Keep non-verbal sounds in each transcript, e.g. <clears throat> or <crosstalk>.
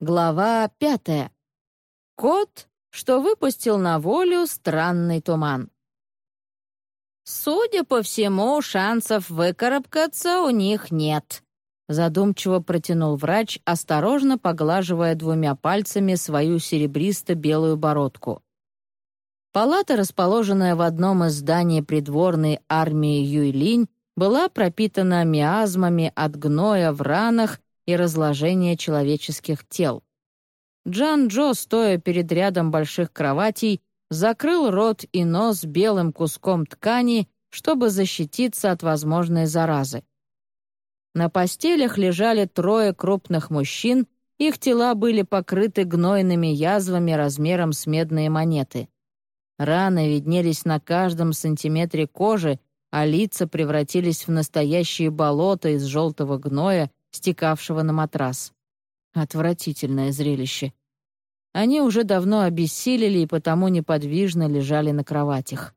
Глава пятая. Кот, что выпустил на волю странный туман. «Судя по всему, шансов выкарабкаться у них нет», задумчиво протянул врач, осторожно поглаживая двумя пальцами свою серебристо-белую бородку. Палата, расположенная в одном из зданий придворной армии Юйлинь, была пропитана миазмами от гноя в ранах и разложения человеческих тел. Джан Джо, стоя перед рядом больших кроватей, закрыл рот и нос белым куском ткани, чтобы защититься от возможной заразы. На постелях лежали трое крупных мужчин, их тела были покрыты гнойными язвами размером с медные монеты. Раны виднелись на каждом сантиметре кожи, а лица превратились в настоящие болота из желтого гноя, стекавшего на матрас. Отвратительное зрелище. Они уже давно обессилели и потому неподвижно лежали на кроватях.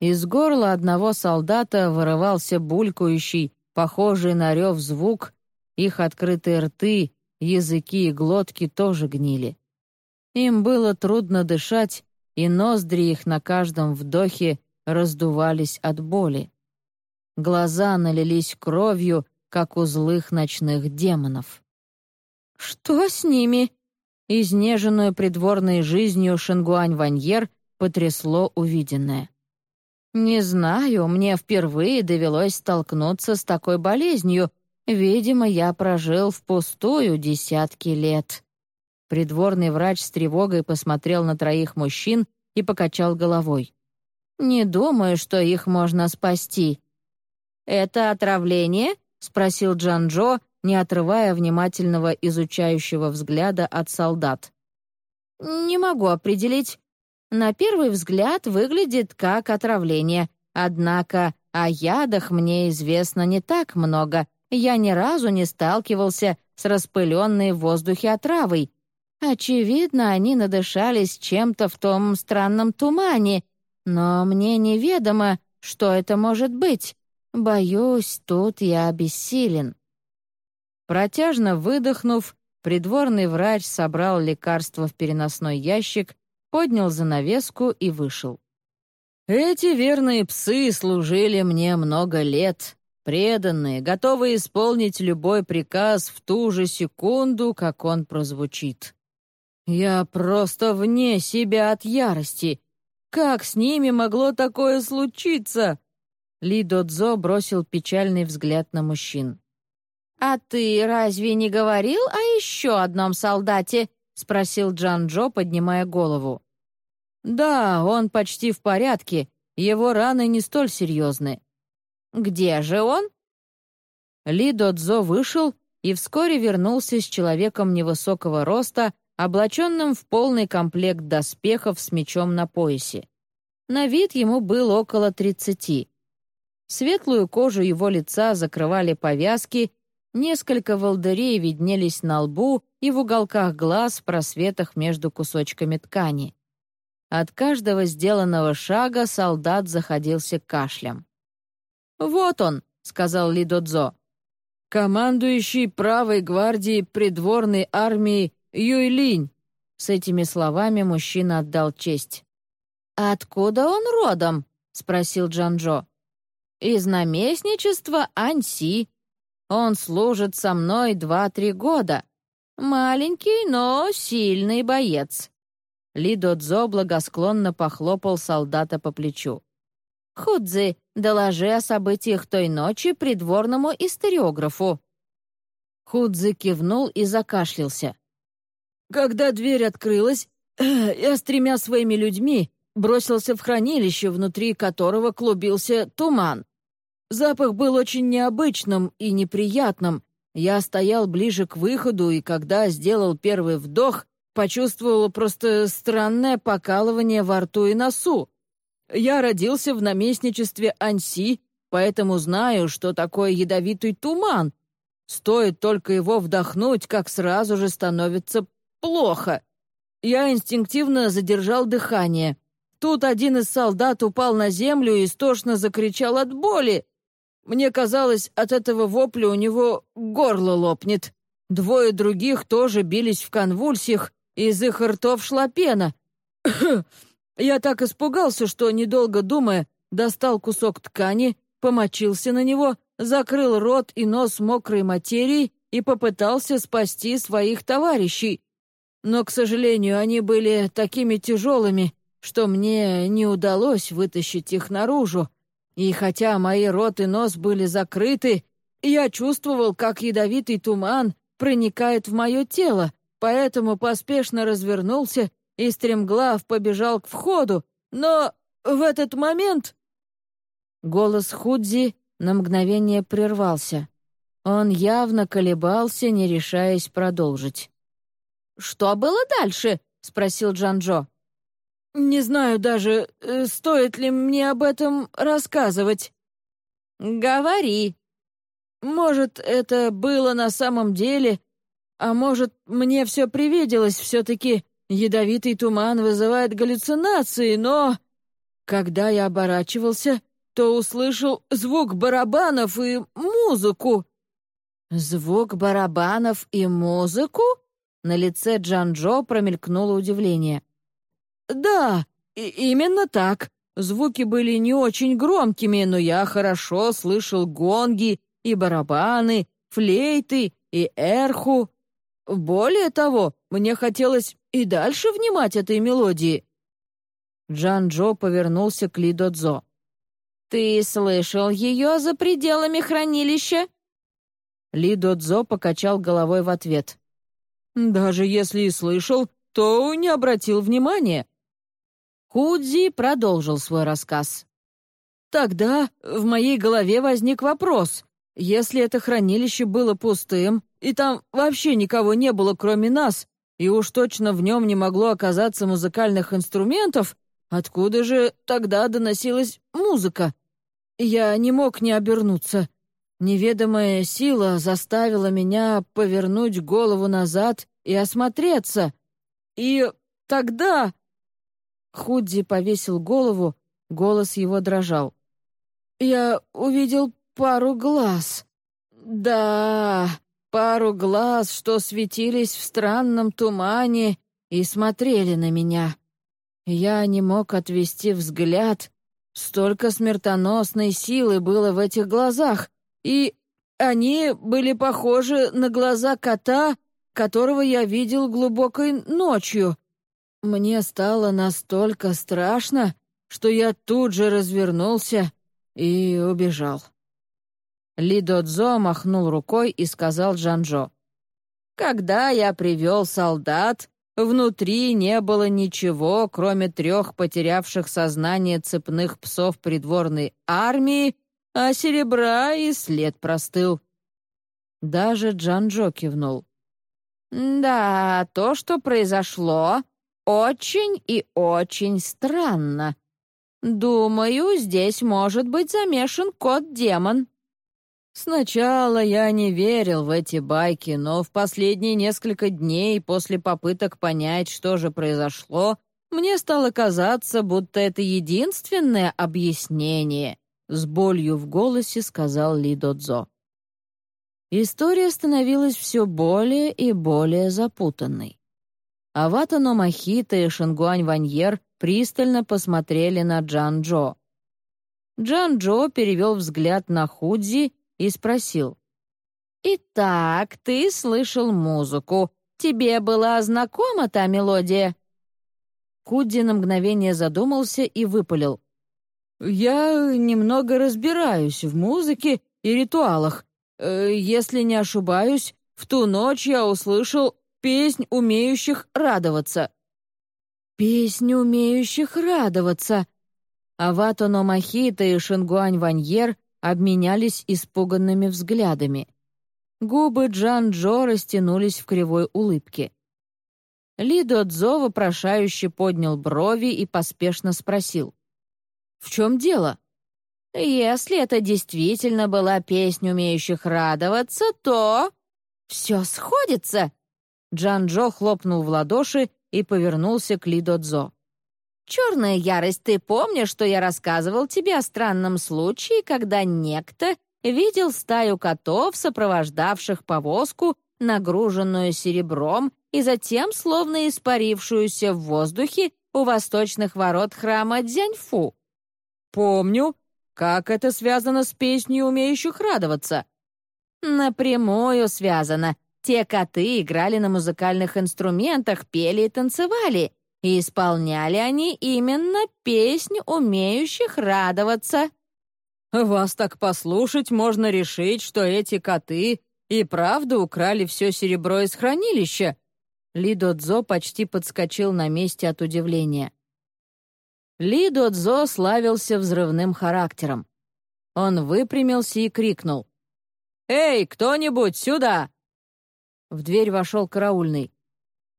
Из горла одного солдата вырывался булькающий, похожий на рев звук, их открытые рты, языки и глотки тоже гнили. Им было трудно дышать, и ноздри их на каждом вдохе раздувались от боли. Глаза налились кровью, как у злых ночных демонов. «Что с ними?» Изнеженную придворной жизнью Шингуань Ваньер потрясло увиденное. «Не знаю, мне впервые довелось столкнуться с такой болезнью. Видимо, я прожил впустую десятки лет». Придворный врач с тревогой посмотрел на троих мужчин и покачал головой. «Не думаю, что их можно спасти». «Это отравление?» — спросил Джан-Джо, не отрывая внимательного изучающего взгляда от солдат. «Не могу определить. На первый взгляд выглядит как отравление, однако о ядах мне известно не так много. Я ни разу не сталкивался с распыленной в воздухе отравой. Очевидно, они надышались чем-то в том странном тумане, но мне неведомо, что это может быть. Боюсь, тут я бессилен». Протяжно выдохнув, придворный врач собрал лекарство в переносной ящик, поднял занавеску и вышел. «Эти верные псы служили мне много лет, преданные, готовые исполнить любой приказ в ту же секунду, как он прозвучит. Я просто вне себя от ярости. Как с ними могло такое случиться?» Ли Додзо бросил печальный взгляд на мужчин. «А ты разве не говорил о еще одном солдате?» — спросил Джан-Джо, поднимая голову. «Да, он почти в порядке. Его раны не столь серьезны». «Где же он?» Ли Додзо вышел и вскоре вернулся с человеком невысокого роста, облаченным в полный комплект доспехов с мечом на поясе. На вид ему было около тридцати. Светлую кожу его лица закрывали повязки, несколько волдырей виднелись на лбу и в уголках глаз в просветах между кусочками ткани. От каждого сделанного шага солдат заходился кашлем. «Вот он», — сказал Лидодзо. «Командующий правой гвардией придворной армии Юйлинь». С этими словами мужчина отдал честь. «Откуда он родом?» — спросил Джанжо из наместничества Анси. Он служит со мной два-три года. Маленький, но сильный боец». Ли Додзо благосклонно похлопал солдата по плечу. «Худзи, доложи о событиях той ночи придворному историографу». Худзи кивнул и закашлялся. Когда дверь открылась, <clears throat> я с тремя своими людьми бросился в хранилище, внутри которого клубился туман. Запах был очень необычным и неприятным. Я стоял ближе к выходу, и когда сделал первый вдох, почувствовал просто странное покалывание во рту и носу. Я родился в наместничестве Анси, поэтому знаю, что такое ядовитый туман. Стоит только его вдохнуть, как сразу же становится плохо. Я инстинктивно задержал дыхание. Тут один из солдат упал на землю и истошно закричал от боли. Мне казалось, от этого вопля у него горло лопнет. Двое других тоже бились в конвульсиях, из их ртов шла пена. <coughs> Я так испугался, что, недолго думая, достал кусок ткани, помочился на него, закрыл рот и нос мокрой материей и попытался спасти своих товарищей. Но, к сожалению, они были такими тяжелыми, что мне не удалось вытащить их наружу. И хотя мои рот и нос были закрыты, я чувствовал, как ядовитый туман проникает в мое тело, поэтому поспешно развернулся и стремглав побежал к входу, но в этот момент...» Голос Худзи на мгновение прервался. Он явно колебался, не решаясь продолжить. «Что было дальше?» — спросил Джанжо. «Не знаю даже, э, стоит ли мне об этом рассказывать». «Говори». «Может, это было на самом деле, а может, мне все привиделось все-таки. Ядовитый туман вызывает галлюцинации, но...» Когда я оборачивался, то услышал звук барабанов и музыку. «Звук барабанов и музыку?» На лице Джанжо промелькнуло удивление. «Да, именно так. Звуки были не очень громкими, но я хорошо слышал гонги и барабаны, флейты и эрху. Более того, мне хотелось и дальше внимать этой мелодии». Джан-Джо повернулся к Ли Додзо. «Ты слышал ее за пределами хранилища?» Ли Додзо покачал головой в ответ. «Даже если и слышал, то не обратил внимания». Худзи продолжил свой рассказ. «Тогда в моей голове возник вопрос. Если это хранилище было пустым, и там вообще никого не было, кроме нас, и уж точно в нем не могло оказаться музыкальных инструментов, откуда же тогда доносилась музыка? Я не мог не обернуться. Неведомая сила заставила меня повернуть голову назад и осмотреться. И тогда... Худзи повесил голову, голос его дрожал. Я увидел пару глаз. Да, пару глаз, что светились в странном тумане и смотрели на меня. Я не мог отвести взгляд. Столько смертоносной силы было в этих глазах, и они были похожи на глаза кота, которого я видел глубокой ночью. Мне стало настолько страшно, что я тут же развернулся и убежал. Ли Додзо махнул рукой и сказал Джанжо. «Когда я привел солдат, внутри не было ничего, кроме трех потерявших сознание цепных псов придворной армии, а серебра и след простыл». Даже Джанжо кивнул. «Да, то, что произошло, очень и очень странно. Думаю, здесь может быть замешан кот-демон». Сначала я не верил в эти байки, но в последние несколько дней после попыток понять, что же произошло, мне стало казаться, будто это единственное объяснение, с болью в голосе сказал Ли Додзо. История становилась все более и более запутанной. Авата Номахита и Шингуань Ваньер пристально посмотрели на Джан Джо. Джан Джо перевел взгляд на Худзи и спросил. «Итак, ты слышал музыку. Тебе была знакома та мелодия?» Кудди на мгновение задумался и выпалил. «Я немного разбираюсь в музыке и ритуалах. Э, если не ошибаюсь, в ту ночь я услышал песнь умеющих радоваться». «Песнь умеющих радоваться», Авато Номахита и Шингуань Ваньер обменялись испуганными взглядами. Губы Джан Джо растянулись в кривой улыбке. Ли Додзо вопрошающе поднял брови и поспешно спросил. «В чем дело?» «Если это действительно была песня умеющих радоваться, то...» «Все сходится!» Джан Джо хлопнул в ладоши и повернулся к Ли Додзо. «Черная ярость, ты помнишь, что я рассказывал тебе о странном случае, когда некто видел стаю котов, сопровождавших повозку нагруженную серебром и затем словно испарившуюся в воздухе у восточных ворот храма Дзяньфу. «Помню. Как это связано с песней умеющих радоваться?» «Напрямую связано. Те коты играли на музыкальных инструментах, пели и танцевали, и исполняли они именно песню умеющих радоваться». «Вас так послушать, можно решить, что эти коты и правда украли все серебро из хранилища». Ли Додзо почти подскочил на месте от удивления. Ли Додзо славился взрывным характером. Он выпрямился и крикнул. «Эй, кто-нибудь, сюда!» В дверь вошел караульный.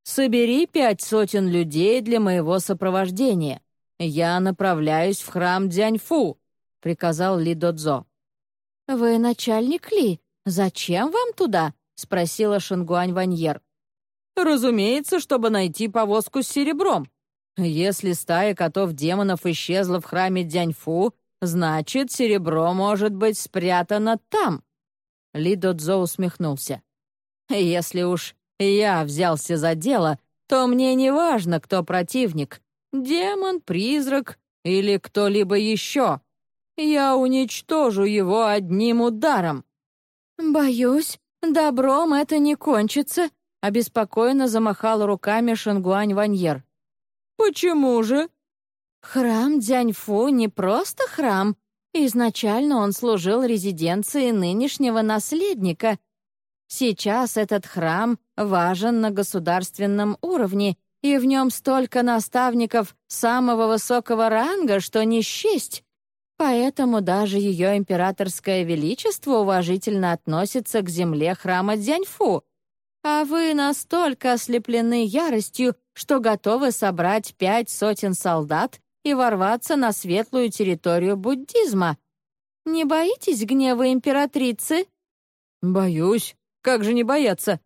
«Собери пять сотен людей для моего сопровождения. Я направляюсь в храм Дзяньфу», — приказал Ли Додзо. «Вы начальник Ли? Зачем вам туда?» — спросила Шангуань Ваньер. «Разумеется, чтобы найти повозку с серебром. Если стая котов-демонов исчезла в храме Дяньфу, значит, серебро может быть спрятано там». Ли Додзо усмехнулся. «Если уж я взялся за дело, то мне не важно, кто противник — демон, призрак или кто-либо еще. Я уничтожу его одним ударом». «Боюсь, добром это не кончится», — обеспокоенно замахал руками Шангуань Ваньер. «Почему же?» «Храм Дзяньфу не просто храм. Изначально он служил резиденцией нынешнего наследника. Сейчас этот храм важен на государственном уровне, и в нем столько наставников самого высокого ранга, что не счесть. Поэтому даже ее императорское величество уважительно относится к земле храма Дзяньфу. А вы настолько ослеплены яростью, что готовы собрать пять сотен солдат и ворваться на светлую территорию буддизма. Не боитесь гнева императрицы?» «Боюсь. Как же не бояться?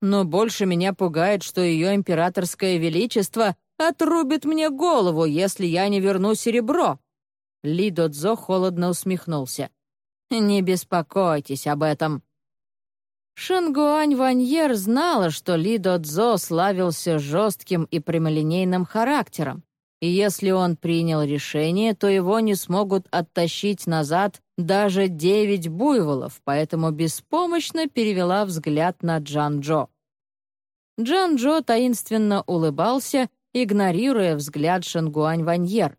Но больше меня пугает, что ее императорское величество отрубит мне голову, если я не верну серебро». Ли Додзо холодно усмехнулся. «Не беспокойтесь об этом. Шангуань Ваньер знала, что Ли Додзо славился жестким и прямолинейным характером, и если он принял решение, то его не смогут оттащить назад даже девять буйволов, поэтому беспомощно перевела взгляд на Джан-Джо. Джан-Джо таинственно улыбался, игнорируя взгляд Шангуань Ваньер.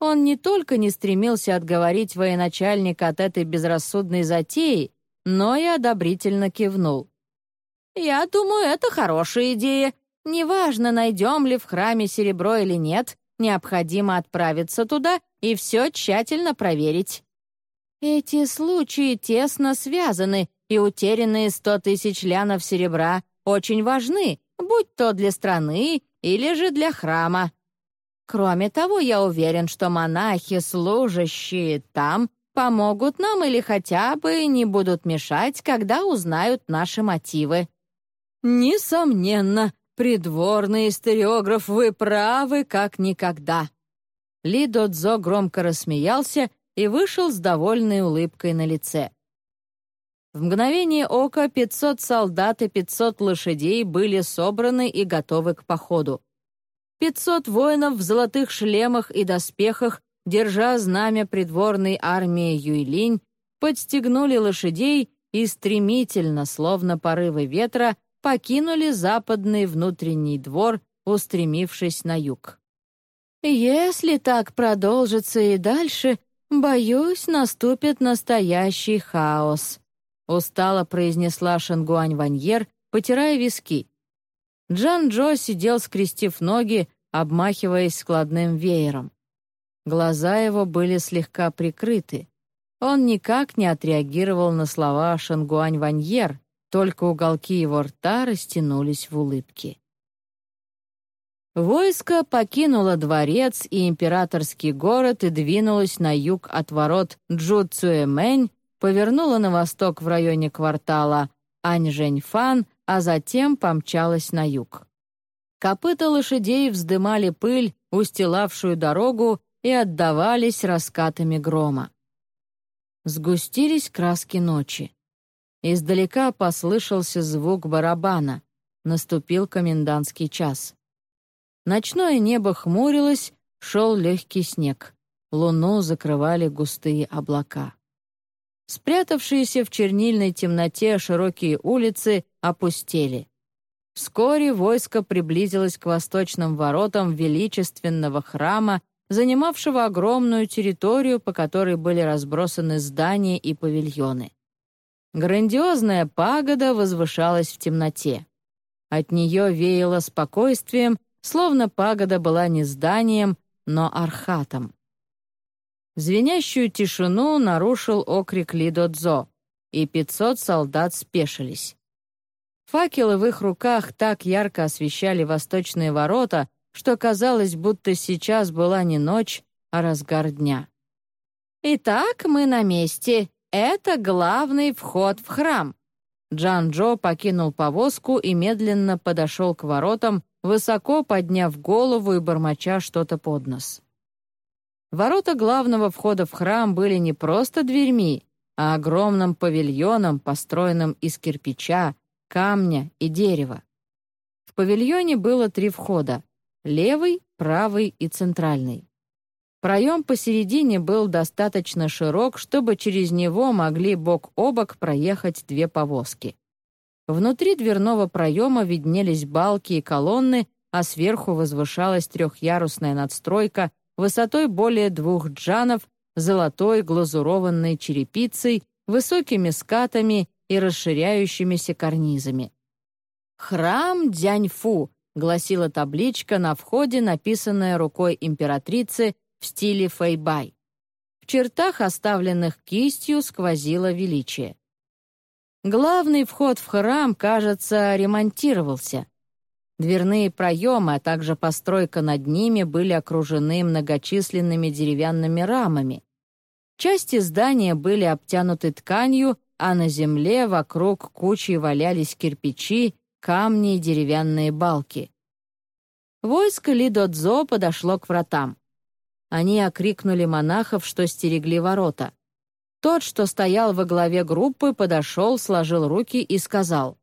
Он не только не стремился отговорить военачальника от этой безрассудной затеи, но и одобрительно кивнул. «Я думаю, это хорошая идея. Неважно, найдем ли в храме серебро или нет, необходимо отправиться туда и все тщательно проверить. Эти случаи тесно связаны, и утерянные сто тысяч лянов серебра очень важны, будь то для страны или же для храма. Кроме того, я уверен, что монахи, служащие там, помогут нам или хотя бы не будут мешать, когда узнают наши мотивы». «Несомненно, придворный историограф, вы правы как никогда». Ли Додзо громко рассмеялся и вышел с довольной улыбкой на лице. В мгновение ока 500 солдат и 500 лошадей были собраны и готовы к походу. 500 воинов в золотых шлемах и доспехах держа знамя придворной армии Юйлинь, подстегнули лошадей и стремительно, словно порывы ветра, покинули западный внутренний двор, устремившись на юг. «Если так продолжится и дальше, боюсь, наступит настоящий хаос», устало произнесла Шангуань Ваньер, потирая виски. Джан Джо сидел, скрестив ноги, обмахиваясь складным веером. Глаза его были слегка прикрыты. Он никак не отреагировал на слова Шангуань Ваньер, только уголки его рта растянулись в улыбке. Войско покинуло дворец и императорский город и двинулось на юг от ворот Джуцуэмэнь, повернуло на восток в районе квартала Аньжэньфан, а затем помчалось на юг. Копыта лошадей вздымали пыль, устилавшую дорогу, и отдавались раскатами грома. Сгустились краски ночи. Издалека послышался звук барабана. Наступил комендантский час. Ночное небо хмурилось, шел легкий снег. Луну закрывали густые облака. Спрятавшиеся в чернильной темноте широкие улицы опустели. Вскоре войско приблизилось к восточным воротам величественного храма, занимавшего огромную территорию, по которой были разбросаны здания и павильоны. Грандиозная пагода возвышалась в темноте. От нее веяло спокойствием, словно пагода была не зданием, но архатом. Звенящую тишину нарушил окрик Лидодзо, и пятьсот солдат спешились. Факелы в их руках так ярко освещали восточные ворота, что казалось, будто сейчас была не ночь, а разгар дня. «Итак, мы на месте. Это главный вход в храм». Джан-Джо покинул повозку и медленно подошел к воротам, высоко подняв голову и бормоча что-то под нос. Ворота главного входа в храм были не просто дверьми, а огромным павильоном, построенным из кирпича, камня и дерева. В павильоне было три входа — левый, правый и центральный. Проем посередине был достаточно широк, чтобы через него могли бок о бок проехать две повозки. Внутри дверного проема виднелись балки и колонны, а сверху возвышалась трехъярусная надстройка высотой более двух джанов, золотой глазурованной черепицей, высокими скатами и расширяющимися карнизами. «Храм Дяньфу», — гласила табличка на входе, написанная рукой императрицы в стиле фэйбай. В чертах, оставленных кистью, сквозило величие. Главный вход в храм, кажется, ремонтировался. Дверные проемы, а также постройка над ними были окружены многочисленными деревянными рамами. Части здания были обтянуты тканью, а на земле вокруг кучей валялись кирпичи, камни и деревянные балки. Войско Лидодзо подошло к вратам. Они окрикнули монахов, что стерегли ворота. Тот, что стоял во главе группы, подошел, сложил руки и сказал.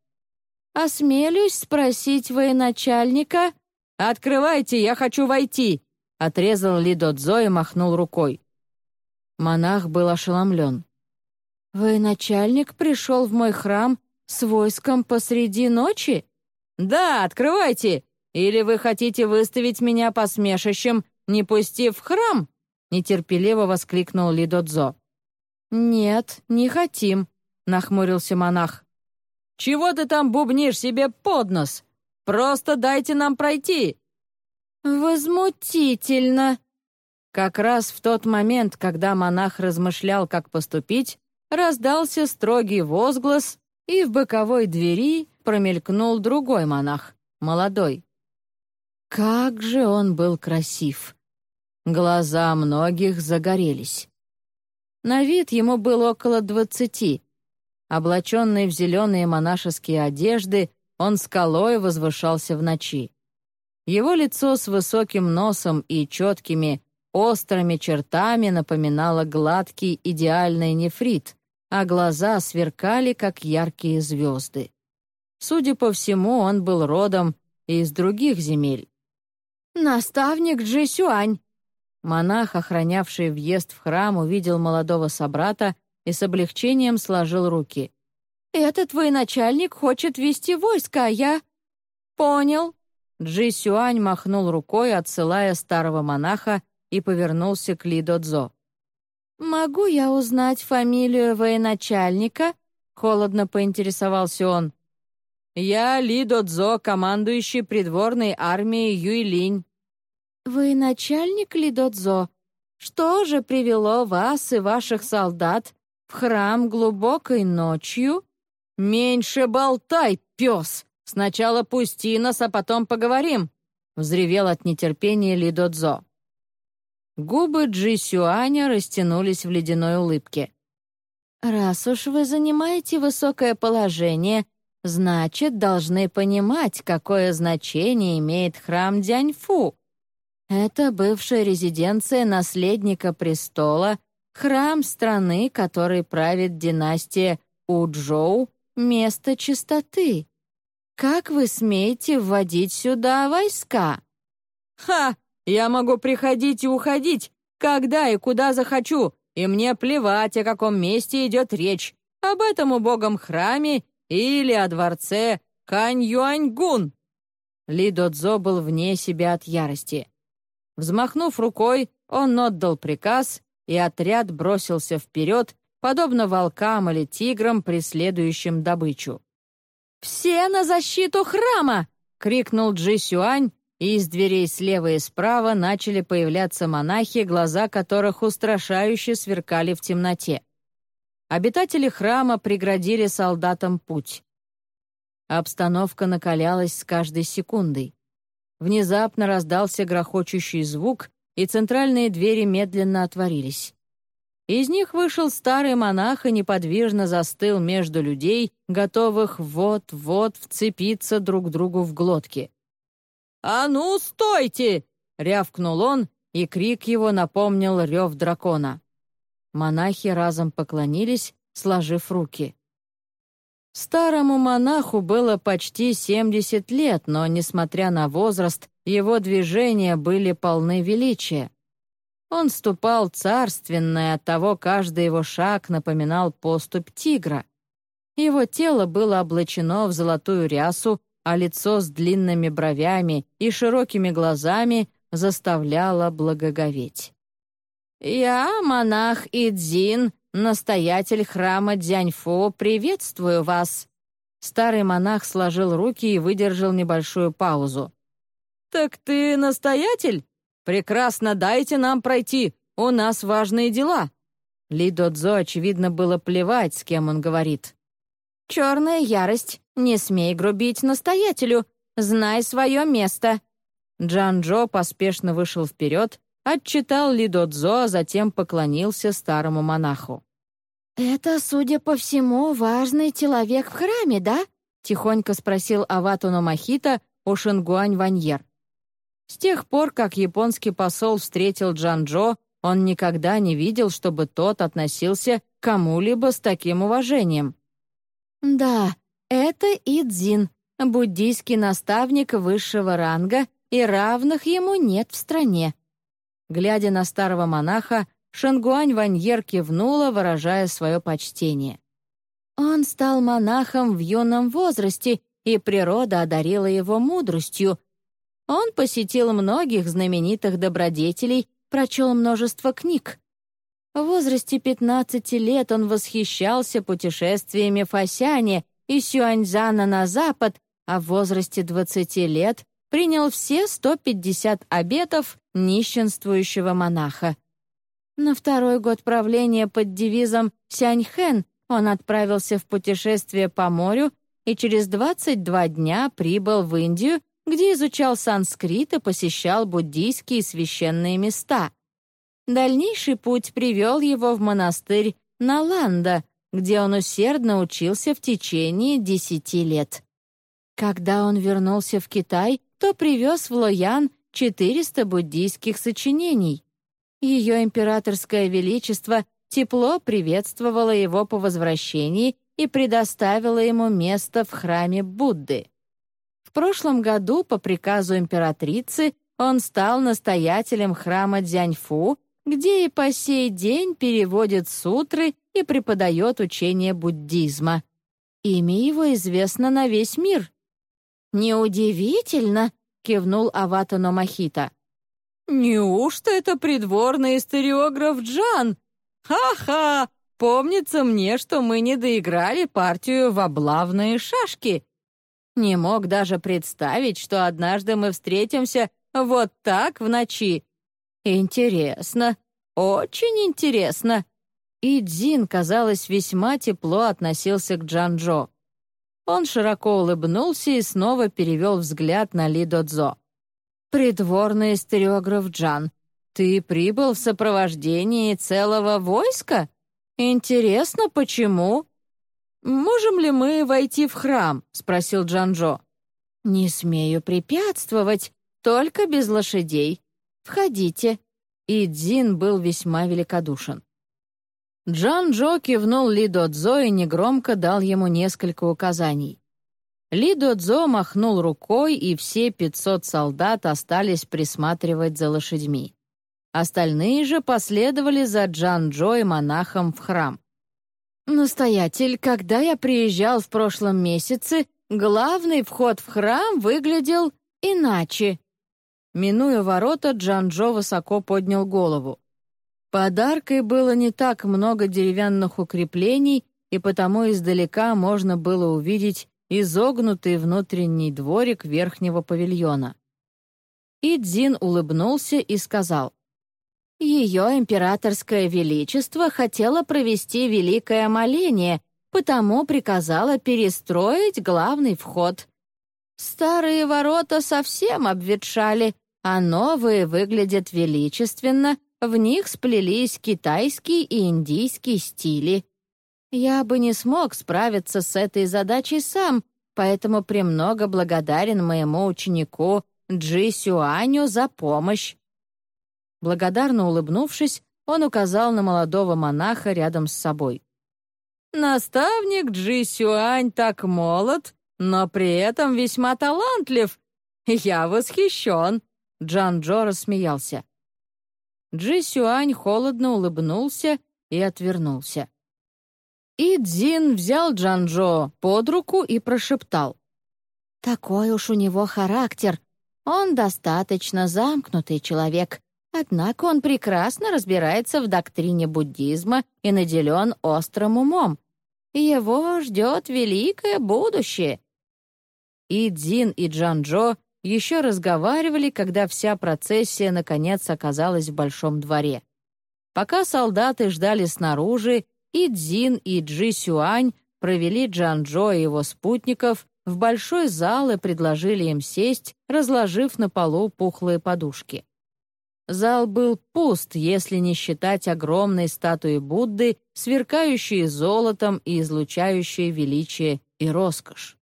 «Осмелюсь спросить военачальника?» «Открывайте, я хочу войти!» — отрезал Лидодзо и махнул рукой. Монах был ошеломлен. «Военачальник пришел в мой храм с войском посреди ночи?» «Да, открывайте! Или вы хотите выставить меня посмешищем, не пустив в храм?» — нетерпеливо воскликнул Лидодзо. «Нет, не хотим», — нахмурился монах. «Чего ты там бубнишь себе под нос? Просто дайте нам пройти!» «Возмутительно!» Как раз в тот момент, когда монах размышлял, как поступить, раздался строгий возглас, и в боковой двери промелькнул другой монах, молодой. Как же он был красив! Глаза многих загорелись. На вид ему было около двадцати. Облаченный в зеленые монашеские одежды, он скалой возвышался в ночи. Его лицо с высоким носом и четкими, острыми чертами напоминало гладкий идеальный нефрит, а глаза сверкали, как яркие звезды. Судя по всему, он был родом из других земель. «Наставник Джисюань!» Монах, охранявший въезд в храм, увидел молодого собрата и с облегчением сложил руки. «Этот военачальник хочет вести войско, а я...» «Понял». Джи Сюань махнул рукой, отсылая старого монаха, и повернулся к Ли Додзо. «Могу я узнать фамилию военачальника?» — холодно поинтересовался он. «Я Ли Додзо, командующий придворной армией Юйлинь». «Военачальник Ли Додзо, что же привело вас и ваших солдат в храм глубокой ночью?» «Меньше болтай, пес! Сначала пусти нас, а потом поговорим!» — взревел от нетерпения Ли Додзо. Губы Джи Сюаня растянулись в ледяной улыбке. «Раз уж вы занимаете высокое положение, значит, должны понимать, какое значение имеет храм Дяньфу. Это бывшая резиденция наследника престола, храм страны, которой правит династия У Джоу — место чистоты. Как вы смеете вводить сюда войска?» «Ха! Я могу приходить и уходить, когда и куда захочу, и мне плевать, о каком месте идет речь, об этом убогом храме или о дворце Хань-Юань-Гун». Ли Додзо был вне себя от ярости. Взмахнув рукой, он отдал приказ, и отряд бросился вперед, подобно волкам или тиграм, преследующим добычу. «Все на защиту храма!» — крикнул Джи Сюань, и из дверей слева и справа начали появляться монахи, глаза которых устрашающе сверкали в темноте. Обитатели храма преградили солдатам путь. Обстановка накалялась с каждой секундой. Внезапно раздался грохочущий звук, и центральные двери медленно отворились. Из них вышел старый монах и неподвижно застыл между людей, готовых вот-вот вцепиться друг другу в глотки. «А ну, стойте!» — рявкнул он, и крик его напомнил рев дракона. Монахи разом поклонились, сложив руки. Старому монаху было почти 70 лет, но, несмотря на возраст, его движения были полны величия. Он ступал царственно, и оттого каждый его шаг напоминал поступь тигра. Его тело было облачено в золотую рясу, а лицо с длинными бровями и широкими глазами заставляло благоговеть. «Я, монах Идзин, настоятель храма Дзяньфо, приветствую вас!» Старый монах сложил руки и выдержал небольшую паузу. «Так ты настоятель?» «Прекрасно, дайте нам пройти, у нас важные дела». Ли Додзо, очевидно, было плевать, с кем он говорит. «Черная ярость, не смей грубить настоятелю, знай свое место». Джан Джо поспешно вышел вперед, отчитал Ли Додзо, а затем поклонился старому монаху. «Это, судя по всему, важный человек в храме, да?» — тихонько спросил Аватуно Махита у Шингуань Ваньер. С тех пор, как японский посол встретил Джанжо, он никогда не видел, чтобы тот относился к кому-либо с таким уважением. «Да, это Идзин, буддийский наставник высшего ранга, и равных ему нет в стране». Глядя на старого монаха, Шангуань Ваньер кивнула, выражая свое почтение. Он стал монахом в юном возрасте, и природа одарила его мудростью, он посетил многих знаменитых добродетелей, прочел множество книг. В возрасте 15 лет он восхищался путешествиями Фасяне и Сюаньзана на запад, а в возрасте 20 лет принял все 150 обетов нищенствующего монаха. На второй год правления под девизом «Сяньхэн» он отправился в путешествие по морю и через 22 дня прибыл в Индию где изучал санскрит и посещал буддийские священные места. Дальнейший путь привел его в монастырь Наланда, где он усердно учился в течение десяти лет. Когда он вернулся в Китай, то привез в Лоян 400 буддийских сочинений. Ее императорское величество тепло приветствовало его по возвращении и предоставило ему место в храме Будды. В прошлом году по приказу императрицы он стал настоятелем храма Дзяньфу, где и по сей день переводит сутры и преподает учение буддизма. Имя его известно на весь мир. «Неудивительно», — кивнул Аватано Махита. «Неужто это придворный историограф Джан? Ха-ха! Помнится мне, что мы не доиграли партию в облавные шашки. Не мог даже представить, что однажды мы встретимся вот так в ночи. Интересно, очень интересно. И Дзин, казалось, весьма тепло относился к Джанжо. Он широко улыбнулся и снова перевел взгляд на Ли Додзо. «Придворный стереограф Джан, ты прибыл в сопровождении целого войска? Интересно, почему?» «Можем ли мы войти в храм?» — спросил Джанжо. «Не смею препятствовать, только без лошадей. Входите». И Дзин был весьма великодушен. Джан Джо кивнул Ли Додзо и негромко дал ему несколько указаний. Ли Додзо махнул рукой, и все пятьсот солдат остались присматривать за лошадьми. Остальные же последовали за Джан Джо и монахом в храм. «Настоятель, когда я приезжал в прошлом месяце, главный вход в храм выглядел иначе». Минуя ворота, Джан-Джо высоко поднял голову. Подаркой было не так много деревянных укреплений, и потому издалека можно было увидеть изогнутый внутренний дворик верхнего павильона. Идзин улыбнулся и сказал, «Ее императорское величество хотело провести великое моление, потому приказала перестроить главный вход. Старые ворота совсем обветшали, а новые выглядят величественно, в них сплелись китайский и индийский стили. Я бы не смог справиться с этой задачей сам, поэтому премного благодарен моему ученику Джи Сюаню за помощь. Благодарно улыбнувшись, он указал на молодого монаха рядом с собой. «Наставник Джи Сюань так молод, но при этом весьма талантлив. Я восхищен!» Джан Джо рассмеялся. Джи Сюань холодно улыбнулся и отвернулся. И Дзин взял Джанжо под руку и прошептал. «Такой уж у него характер. Он достаточно замкнутый человек, однако он прекрасно разбирается в доктрине буддизма и наделен острым умом. Его ждет великое будущее». И Дзин и Джанжо еще разговаривали, когда вся процессия наконец оказалась в большом дворе. Пока солдаты ждали снаружи, и Дзин, и Джи Сюань провели Джанжо и его спутников в большой зал и предложили им сесть, разложив на полу пухлые подушки. Зал был пуст, если не считать огромной статуи Будды, сверкающей золотом и излучающей величие и роскошь.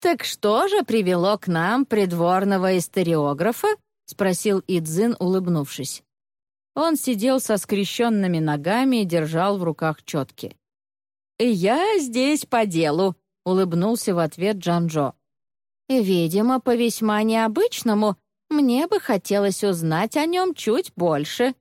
«Так что же привело к нам придворного историографа?» — спросил Идзин, улыбнувшись. Он сидел со скрещенными ногами и держал в руках четки. «Я здесь по делу», — улыбнулся в ответ Джанжо. «Видимо, по весьма необычному. Мне бы хотелось узнать о нем чуть больше»,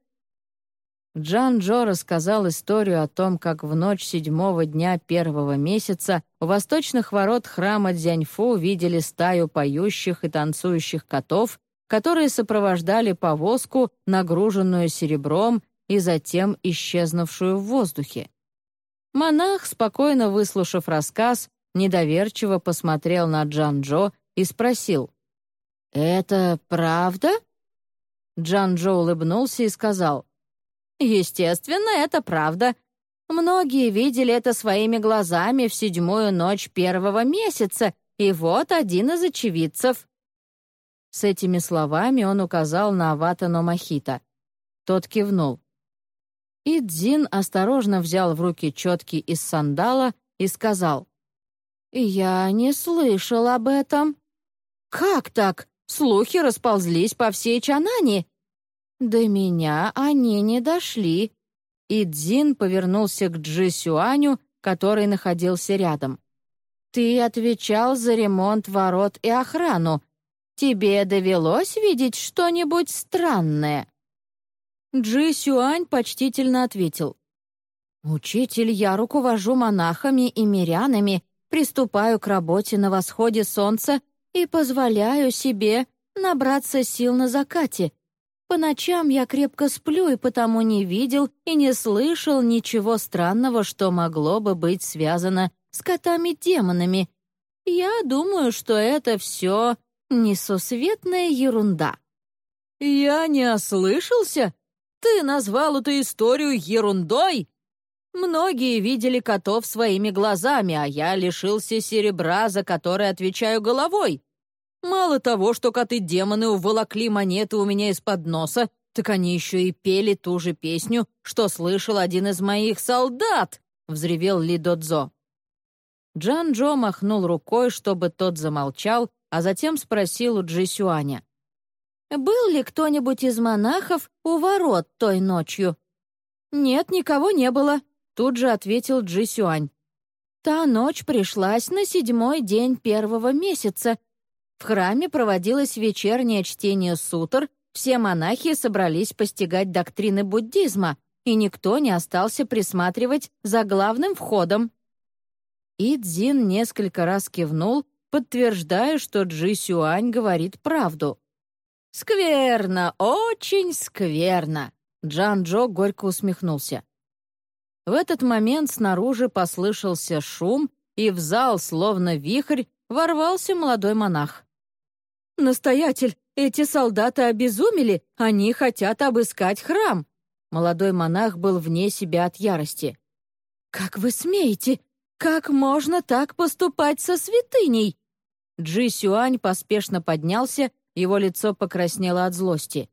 Джан Джо рассказал историю о том, как в ночь седьмого дня первого месяца у восточных ворот храма Дзяньфу видели стаю поющих и танцующих котов, которые сопровождали повозку, нагруженную серебром и затем исчезнувшую в воздухе. Монах, спокойно выслушав рассказ, недоверчиво посмотрел на Джан Джо и спросил, «Это правда?» Джан Джо улыбнулся и сказал, Естественно, это правда. Многие видели это своими глазами в седьмую ночь первого месяца, и вот один из очевидцев. С этими словами он указал на Аватано Махита. Тот кивнул. И Дзин осторожно взял в руки четки из сандала и сказал, «Я не слышал об этом». «Как так? Слухи расползлись по всей Чанани. До меня они не дошли. И Дзин повернулся к Джи Сюаню, который находился рядом. «Ты отвечал за ремонт ворот и охрану. Тебе довелось видеть что-нибудь странное?» Джи Сюань почтительно ответил. «Учитель, я руковожу монахами и мирянами, приступаю к работе на восходе солнца и позволяю себе набраться сил на закате, по ночам я крепко сплю и потому не видел и не слышал ничего странного, что могло бы быть связано с котами-демонами. Я думаю, что это все несусветная ерунда». «Я не ослышался? Ты назвал эту историю ерундой?» Многие видели котов своими глазами, а я лишился серебра, за которое отвечаю головой. Мало того, что коты-демоны уволокли монеты у меня из-под носа, так они еще и пели ту же песню, что слышал один из моих солдат!» — взревел Ли Додзо. Джан Джо махнул рукой, чтобы тот замолчал, а затем спросил у Джи Сюаня. «Был ли кто-нибудь из монахов у ворот той ночью?» «Нет, никого не было. тут же ответил Джи Сюань. «Та ночь пришлась на седьмой день первого месяца. В храме проводилось вечернее чтение сутр, все монахи собрались постигать доктрины буддизма, и никто не остался присматривать за главным входом». Идзин несколько раз кивнул, подтверждая, что Джи Сюань говорит правду. «Скверно, очень скверно!» Джан Джо горько усмехнулся. В этот момент снаружи послышался шум, и в зал, словно вихрь, ворвался молодой монах. «Настоятель, эти солдаты обезумели, они хотят обыскать храм!» Молодой монах был вне себя от ярости. «Как вы смеете? Как можно так поступать со святыней?» Джи Сюань поспешно поднялся, его лицо покраснело от злости.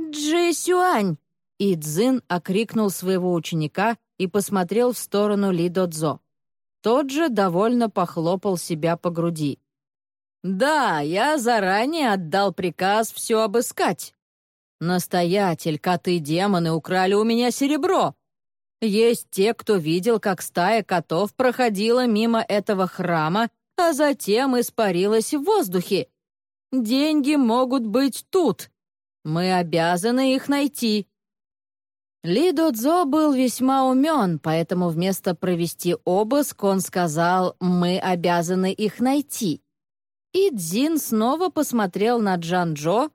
«Джи Сюань!» И Цзин окрикнул своего ученика и посмотрел в сторону Ли Додзо. Тот же довольно похлопал себя по груди. «Да, я заранее отдал приказ все обыскать. Настоятель, коты-демоны украли у меня серебро. Есть те, кто видел, как стая котов проходила мимо этого храма, а затем испарилась в воздухе. Деньги могут быть тут. Мы обязаны их найти». Ли Додзо был весьма умен, поэтому вместо провести обыск он сказал «Мы обязаны их найти». И Дзин снова посмотрел на Джан Джо.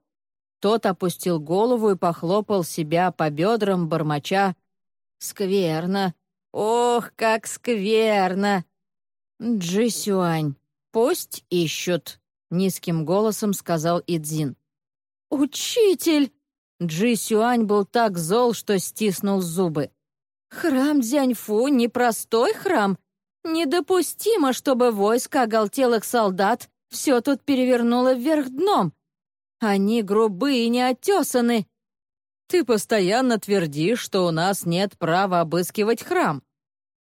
Тот опустил голову и похлопал себя по бедрам, бормоча «Скверно! Ох, как скверно!» «Джи Сюань, пусть ищут», — низким голосом сказал Идзин. «Учитель!» Джи Сюань был так зол, что стиснул зубы. «Храм Дзяньфу — непростой храм. Недопустимо, чтобы войско оголтелых солдат все тут перевернуло вверх дном. Они грубые и неотесаны. Ты постоянно твердишь, что у нас нет права обыскивать храм.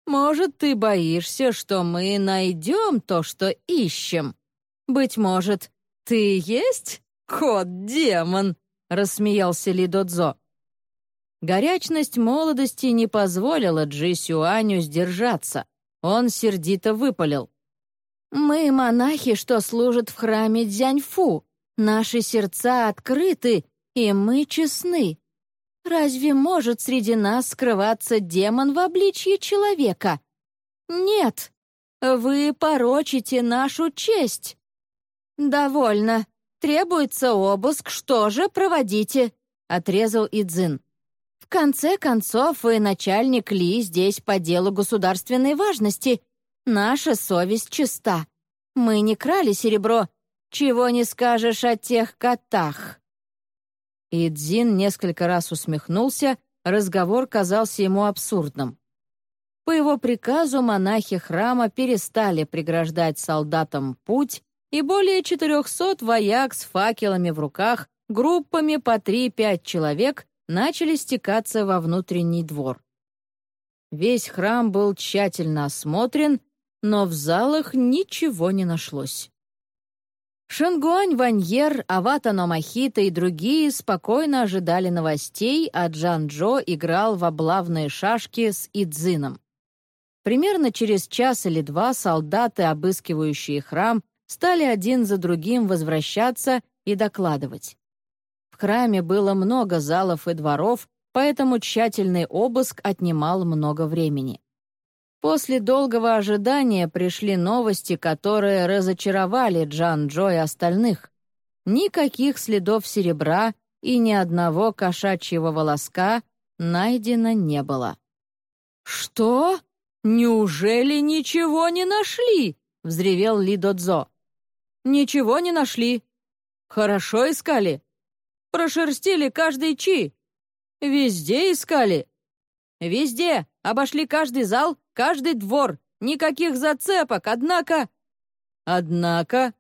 Может, ты боишься, что мы найдем то, что ищем? Быть может, ты есть кот-демон?» — рассмеялся Ли Додзо. Горячность молодости не позволила Джи Сюаню сдержаться. Он сердито выпалил. «Мы монахи, что служат в храме Дзяньфу. Наши сердца открыты, и мы честны. Разве может среди нас скрываться демон в обличье человека? Нет, вы порочите нашу честь. Довольно. Требуется обыск, что же, проводите», — отрезал Идзин. «В конце концов, вы начальник Ли здесь по делу государственной важности. Наша совесть чиста. Мы не крали серебро. Чего не скажешь о тех котах?» Идзин несколько раз усмехнулся, разговор казался ему абсурдным. По его приказу монахи храма перестали преграждать солдатам путь и более 400 вояк с факелами в руках группами по 3-5 человек начали стекаться во внутренний двор. Весь храм был тщательно осмотрен, но в залах ничего не нашлось. Шангуань Ваньер, Авата Номахита и другие спокойно ожидали новостей, а Джан Джо играл в облавные шашки с Идзином. Примерно через час или два солдаты, обыскивающие храм, стали один за другим возвращаться и докладывать. В храме было много залов и дворов, поэтому тщательный обыск отнимал много времени. После долгого ожидания пришли новости, которые разочаровали Джан Джо и остальных. Никаких следов серебра и ни одного кошачьего волоска найдено не было. «Что? Неужели ничего не нашли?» — взревел Ли Додзо. Ничего не нашли. Хорошо искали. Прошерстили каждый чи. Везде искали. Везде. Обошли каждый зал, каждый двор. Никаких зацепок, однако... Однако...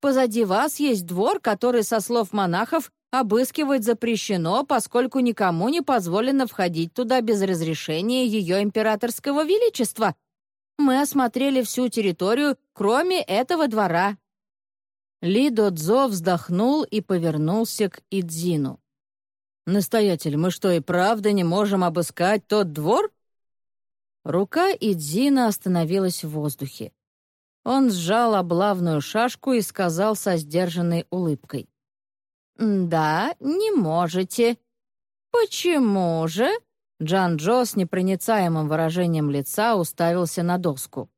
Позади вас есть двор, который, со слов монахов, обыскивать запрещено, поскольку никому не позволено входить туда без разрешения ее императорского величества. Мы осмотрели всю территорию, кроме этого двора. Ли Додзо вздохнул и повернулся к Идзину. «Настоятель, мы что, и правда не можем обыскать тот двор? Рука Идзина остановилась в воздухе. Он сжал облавную шашку и сказал со сдержанной улыбкой. «Да, не можете». «Почему же?» Джан Джо с непроницаемым выражением лица уставился на доску.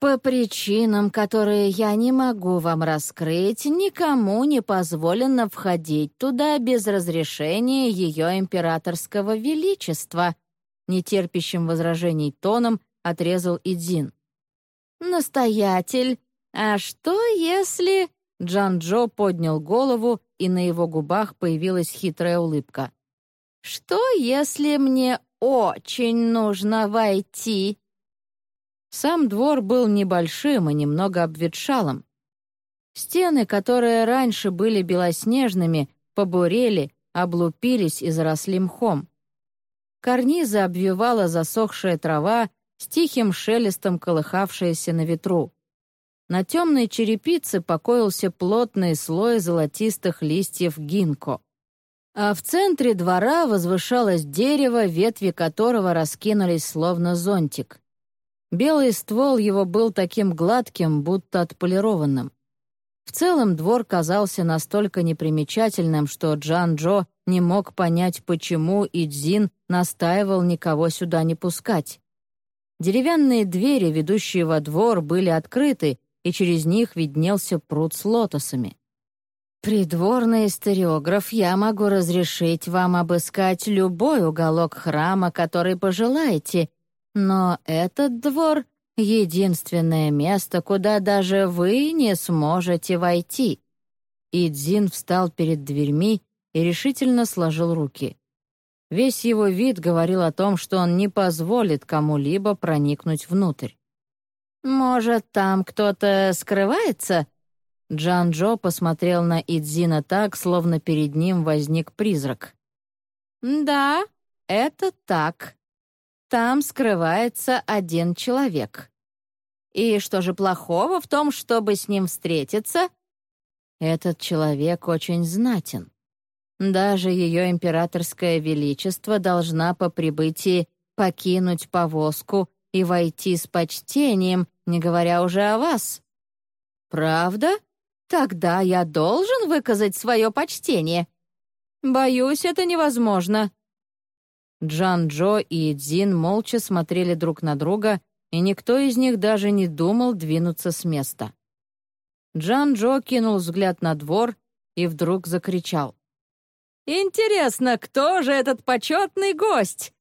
«По причинам, которые я не могу вам раскрыть, никому не позволено входить туда без разрешения ее императорского величества», нетерпящим возражений тоном отрезал Идзин. «Настоятель, а что если...» Джан Джо поднял голову, и на его губах появилась хитрая улыбка. «Что если мне очень нужно войти?» Сам двор был небольшим и немного обветшалым. Стены, которые раньше были белоснежными, побурели, облупились и заросли мхом. Карнизы обвивала засохшая трава, с тихим шелестом колыхавшаяся на ветру. На темной черепице покоился плотный слой золотистых листьев гинко. А в центре двора возвышалось дерево, ветви которого раскинулись словно зонтик. Белый ствол его был таким гладким, будто отполированным. В целом двор казался настолько непримечательным, что Джан Джо не мог понять, почему Идзин настаивал никого сюда не пускать. Деревянные двери, ведущие во двор, были открыты, и через них виднелся пруд с лотосами. «Придворный историограф, я могу разрешить вам обыскать любой уголок храма, который пожелаете, но этот двор — единственное место, куда даже вы не сможете войти». Идзин встал перед дверьми и решительно сложил руки. Весь его вид говорил о том, что он не позволит кому-либо проникнуть внутрь. «Может, там кто-то скрывается?» Джан Джо посмотрел на Идзина так, словно перед ним возник призрак. «Да, это так. Там скрывается один человек. И что же плохого в том, чтобы с ним встретиться?» «Этот человек очень знатен. Даже ее императорское величество должна по прибытии покинуть повозку и войти с почтением, не говоря уже о вас. Правда? Тогда я должен выказать свое почтение. Боюсь, это невозможно. Джан Джо и Дзин молча смотрели друг на друга, и никто из них даже не думал двинуться с места. Джан Джо кинул взгляд на двор и вдруг закричал. Интересно, кто же этот почетный гость?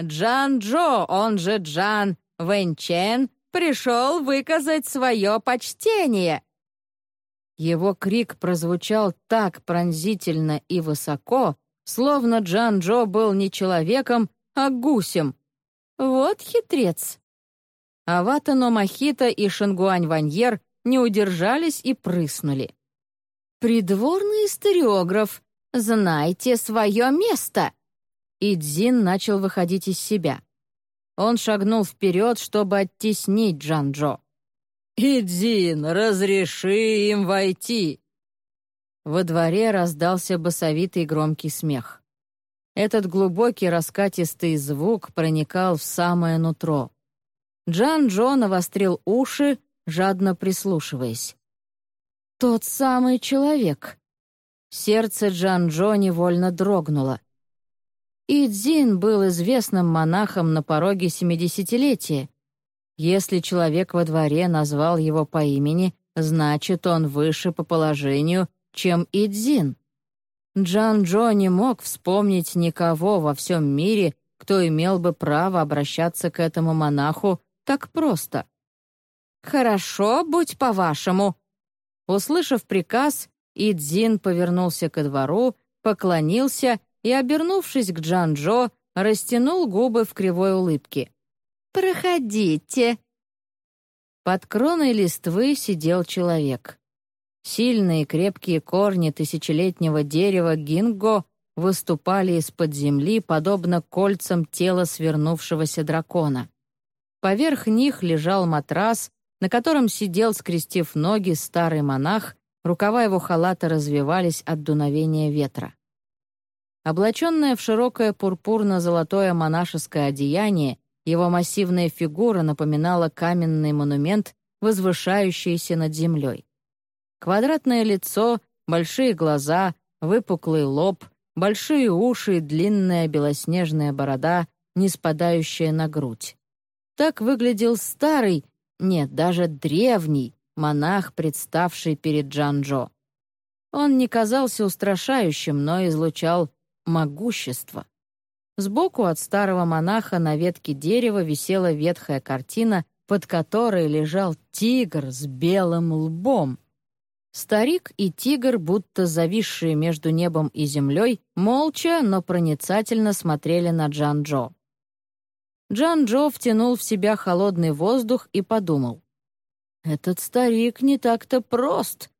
Джан Джо, он же Джан Вэньчен, пришел выказать свое почтение. Его крик прозвучал так пронзительно и высоко, словно Джан Джо был не человеком, а гусем. Вот хитрец. Аватано Махита и Шангуань Ваньер не удержались и прыснули. «Придворный историограф», «Знайте свое место!» И Дзин начал выходить из себя. Он шагнул вперед, чтобы оттеснить Джан-Джо. «Идзин, разреши им войти!» Во дворе раздался басовитый громкий смех. Этот глубокий раскатистый звук проникал в самое нутро. Джан-Джо навострил уши, жадно прислушиваясь. «Тот самый человек!» Сердце Джан-Джо невольно дрогнуло. Идзин был известным монахом на пороге семидесятилетия. Если человек во дворе назвал его по имени, значит, он выше по положению, чем Идзин. Джан-Джо не мог вспомнить никого во всем мире, кто имел бы право обращаться к этому монаху так просто. «Хорошо, будь по-вашему». Услышав приказ, Идзин повернулся ко двору, поклонился и, обернувшись к Джан-Джо, растянул губы в кривой улыбке. «Проходите!» Под кроной листвы сидел человек. Сильные крепкие корни тысячелетнего дерева гинго выступали из-под земли, подобно кольцам тела свернувшегося дракона. Поверх них лежал матрас, на котором сидел, скрестив ноги, старый монах Рукава его халата развивались от дуновения ветра. Облаченное в широкое пурпурно-золотое монашеское одеяние, его массивная фигура напоминала каменный монумент, возвышающийся над землей. Квадратное лицо, большие глаза, выпуклый лоб, большие уши длинная белоснежная борода, не спадающая на грудь. Так выглядел старый, нет, даже древний, монах, представший перед Джанжо. Он не казался устрашающим, но излучал могущество. Сбоку от старого монаха на ветке дерева висела ветхая картина, под которой лежал тигр с белым лбом. Старик и тигр, будто зависшие между небом и землей, молча, но проницательно смотрели на Джан-Джо. Джан-Джо втянул в себя холодный воздух и подумал. «Этот старик не так-то прост.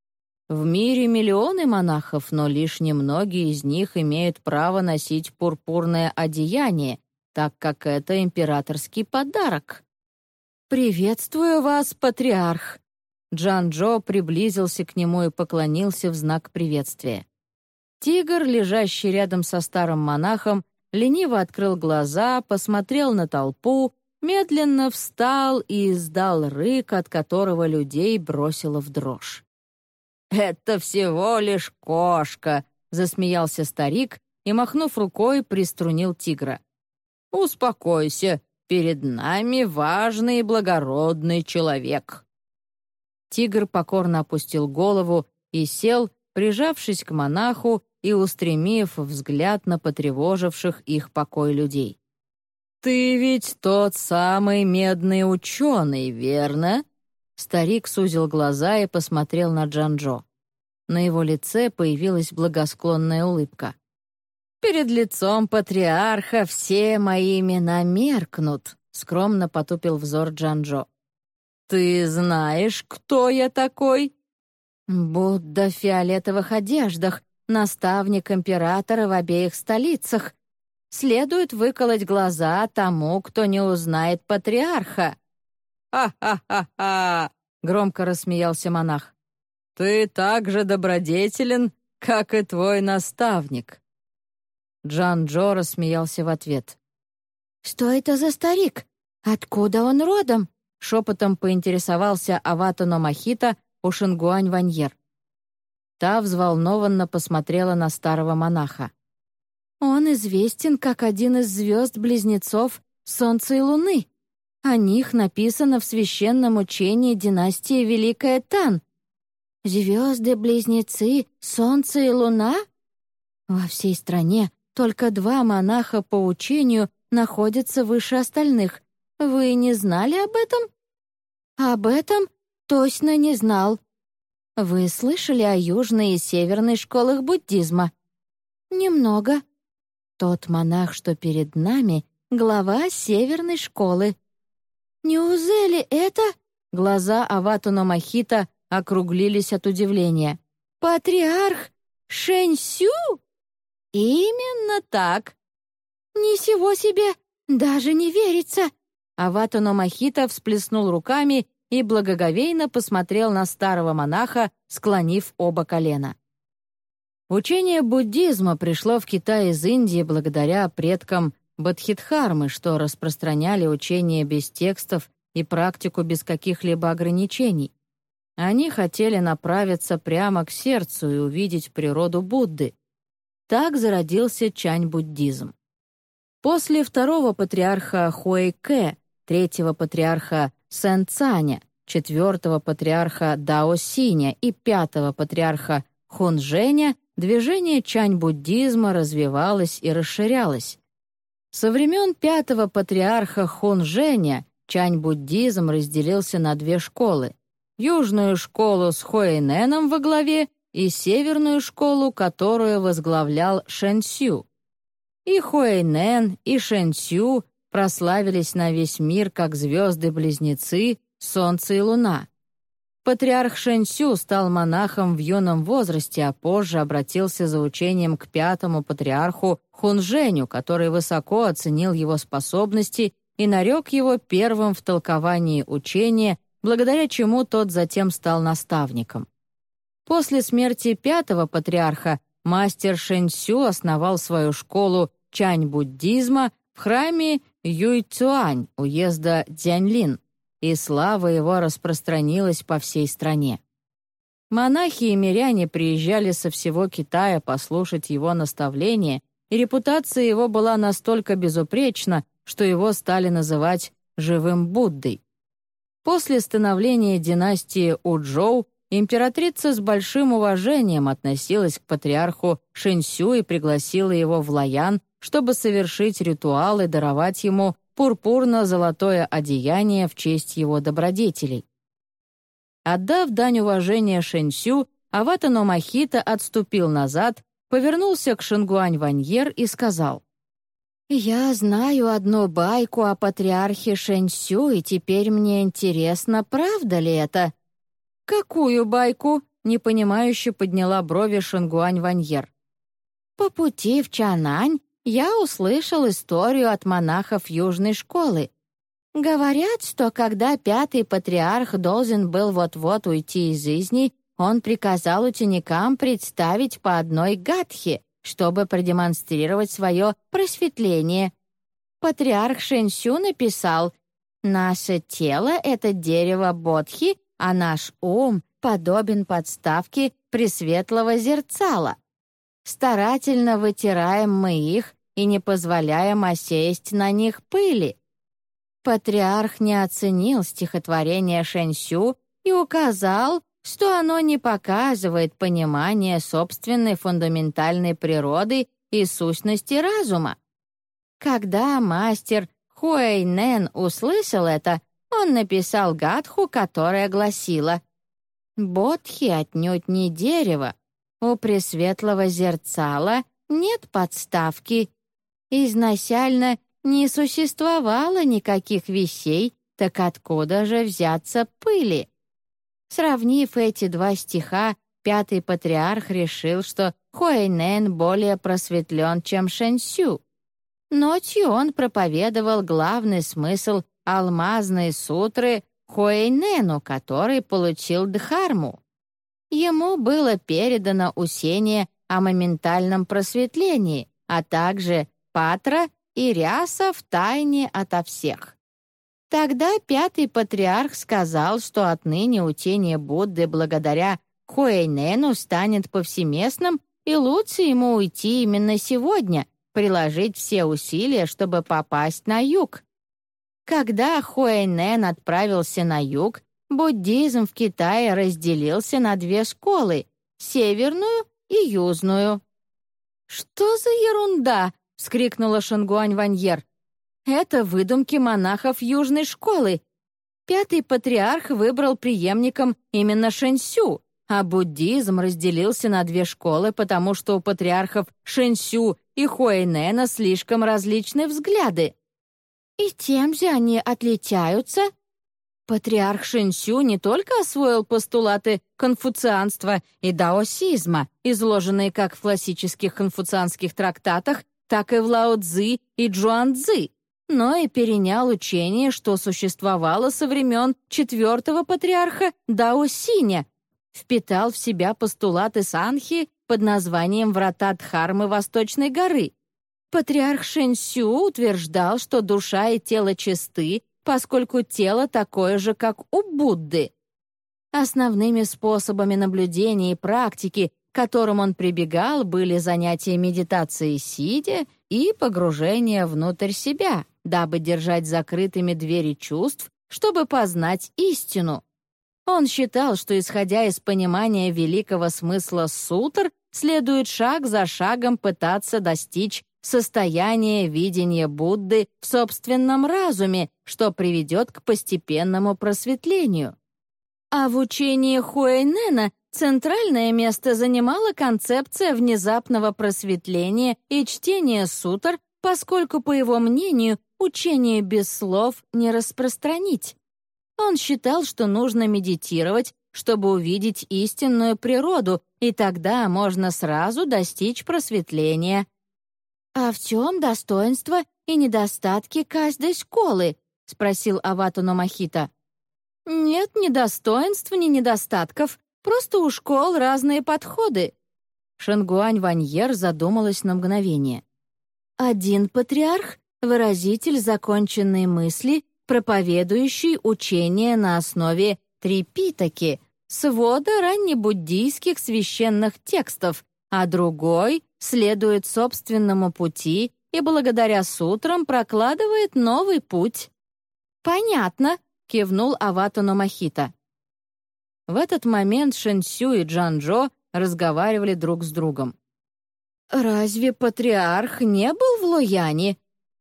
В мире миллионы монахов, но лишь немногие из них имеют право носить пурпурное одеяние, так как это императорский подарок. «Приветствую вас, патриарх!» Джан-Джо приблизился к нему и поклонился в знак приветствия. Тигр, лежащий рядом со старым монахом, лениво открыл глаза, посмотрел на толпу, медленно встал и издал рык, от которого людей бросило в дрожь. «Это всего лишь кошка!» — засмеялся старик и, махнув рукой, приструнил тигра. «Успокойся, перед нами важный и благородный человек». Тигр покорно опустил голову и сел, прижавшись к монаху и устремив взгляд на потревоживших их покой людей. «Ты ведь тот самый медный ученый, верно?» Старик сузил глаза и посмотрел на Джанжо. На его лице появилась благосклонная улыбка. «Перед лицом патриарха все мои имена меркнут», — скромно потупил взор Джанжо. «Ты знаешь, кто я такой?» «Будда в фиолетовых одеждах, наставник императора в обеих столицах. Следует выколоть глаза тому, кто не узнает патриарха». «Ха-ха-ха-ха!» — громко рассмеялся монах. «Ты так же добродетелен, как и твой наставник». Джан Джо рассмеялся в ответ. «Что это за старик? Откуда он родом?» Шепотом поинтересовался Аватано Махита у Шингуань Ваньер. Та взволнованно посмотрела на старого монаха. «Он известен как один из звезд-близнецов Солнца и Луны. О них написано в священном учении династии Великая Тан. Звезды-близнецы, Солнце и Луна? Во всей стране только два монаха по учению находятся выше остальных, вы не знали об этом? Об этом точно не знал. Вы слышали о южной и северной школах буддизма? Немного. Тот монах, что перед нами, глава северной школы. Неужели это... Глаза Аватуна Махита округлились от удивления. «Патриарх Шэньсю?» «Именно так». «Ничего себе! Даже не верится!» Аватано Махита всплеснул руками и благоговейно посмотрел на старого монаха, склонив оба колена. Учение буддизма пришло в Китай из Индии благодаря предкам Бадхидхармы, что распространяли учение без текстов и практику без каких-либо ограничений. Они хотели направиться прямо к сердцу и увидеть природу Будды. Так зародился чань-буддизм. После второго патриарха Хуэйкэ третьего патриарха Сен-Цаня, четвертого патриарха Дао-Синя и пятого патриарха Хунжэня движение чань-буддизма развивалось и расширялось. Со времен пятого патриарха Хунжэня чань-буддизм разделился на две школы — южную школу с Хуэйненом во главе и северную школу, которую возглавлял Шэньсю. И Хуэйнен, и Шэньсю прославились на весь мир как звезды-близнецы, солнце и луна. Патриарх Шэньсю стал монахом в юном возрасте, а позже обратился за учением к пятому патриарху Хунжэню, который высоко оценил его способности и нарек его первым в толковании учения, благодаря чему тот затем стал наставником. После смерти пятого патриарха мастер Шэньсю основал свою школу чань-буддизма, в храме Юйцюань уезда Дзяньлин, и слава его распространилась по всей стране. Монахи и миряне приезжали со всего Китая послушать его наставления, и репутация его была настолько безупречна, что его стали называть «живым Буддой». После становления династии Уджоу императрица с большим уважением относилась к патриарху Шэньсю и пригласила его в Лаян, чтобы совершить ритуал и даровать ему пурпурно-золотое одеяние в честь его добродетелей. Отдав дань уважения Шэньсю, Авата Номахита отступил назад, повернулся к Шингуань Ваньер и сказал, «Я знаю одну байку о патриархе Шэньсю, и теперь мне интересно, правда ли это?» «Какую байку?» — непонимающе подняла брови Шингуань Ваньер. «По пути в Чанань я услышал историю от монахов Южной школы. Говорят, что когда пятый патриарх должен был вот-вот уйти из жизни, он приказал ученикам представить по одной гадхе, чтобы продемонстрировать свое просветление. Патриарх Шэньсю написал «Наше тело — это дерево Бодхи, а наш ум подобен подставке пресветлого зерцала. Старательно вытираем мы их и не позволяем осесть на них пыли. Патриарх не оценил стихотворение Шэньсю и указал, что оно не показывает понимание собственной фундаментальной природы и сущности разума. Когда мастер Хуэйнен услышал это, он написал гадху, которая гласила «Бодхи отнюдь не дерево, у пресветлого зерцала нет подставки. Изначально не существовало никаких вещей, так откуда же взяться пыли? Сравнив эти два стиха, пятый патриарх решил, что Хуэйнэн более просветлен, чем Шэньсю. Ночью он проповедовал главный смысл алмазной сутры Хуэйнэну, который получил Дхарму. Ему было передано усение о моментальном просветлении, а также патра и ряса в тайне ото всех. Тогда пятый патриарх сказал, что отныне учение Будды благодаря Хуэйнену станет повсеместным, и лучше ему уйти именно сегодня, приложить все усилия, чтобы попасть на юг. Когда Хуэйнен отправился на юг, буддизм в Китае разделился на две школы — северную и южную. «Что за ерунда?» — вскрикнула Шангуань Ваньер. «Это выдумки монахов южной школы. Пятый патриарх выбрал преемником именно Шэньсю, а буддизм разделился на две школы, потому что у патриархов Шэньсю и Хуэйнена слишком различные взгляды. И тем же они отличаются, Патриарх Шинсю не только освоил постулаты конфуцианства и даосизма, изложенные как в классических конфуцианских трактатах, так и в Лао Цзи и Джуан Цзи, но и перенял учение, что существовало со времен четвертого патриарха Дао Синя, впитал в себя постулаты Санхи под названием «Врата Дхармы Восточной горы». Патриарх Шэньсю утверждал, что душа и тело чисты, поскольку тело такое же, как у Будды. Основными способами наблюдения и практики, которым он прибегал, были занятия медитацией сидя и погружение внутрь себя, дабы держать закрытыми двери чувств, чтобы познать истину. Он считал, что, исходя из понимания великого смысла сутр, следует шаг за шагом пытаться достичь состояние видения Будды в собственном разуме, что приведет к постепенному просветлению. А в учении Хуэйнена центральное место занимала концепция внезапного просветления и чтения сутр, поскольку, по его мнению, учение без слов не распространить. Он считал, что нужно медитировать, чтобы увидеть истинную природу, и тогда можно сразу достичь просветления. «А в чем достоинство и недостатки каждой школы?» — спросил Аватуно Махита. «Нет ни достоинств, ни недостатков, просто у школ разные подходы». Шангуань Ваньер задумалась на мгновение. «Один патриарх выразитель законченной мысли, проповедующий учение на основе трипитаки, свода раннебуддийских священных текстов, а другой следует собственному пути и благодаря сутрам прокладывает новый путь. «Понятно», — кивнул Аватану Махита. В этот момент Шэнсю и Джан-Джо разговаривали друг с другом. «Разве патриарх не был в Лояне?